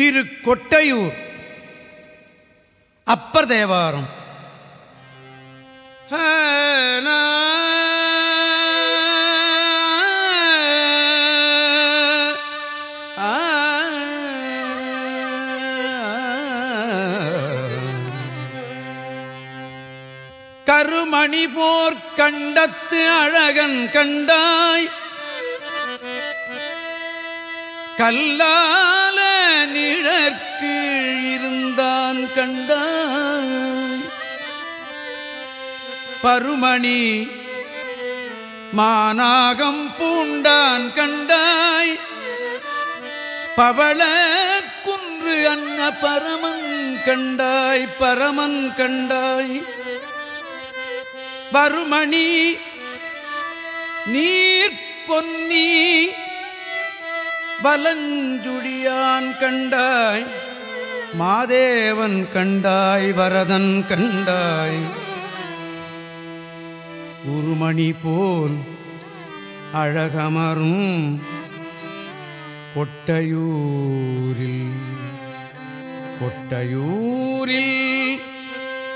திரு கொட்டையூர் அப்பர் தேவாரம். கருமணி போர் கண்டத்து அழகன் கண்டாய். கல்லால கண்டாய். பருமணி மானாகம் பூண்டான் கண்டாய். பவள குன்று அன்ன பரமன் கண்டாய் பரமன் கண்டாய். வருமணி நீர் பொன்னி வலஞ்சுடியான் கண்டாய். மாதேவன் கண்டாய் வரதன் கண்டாய். உருமணி போல் அழகமரும் கொட்டையூரில். கொட்டையூரில்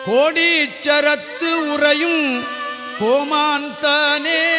கோடீச்சரத்து உறையும் கோமான் தானே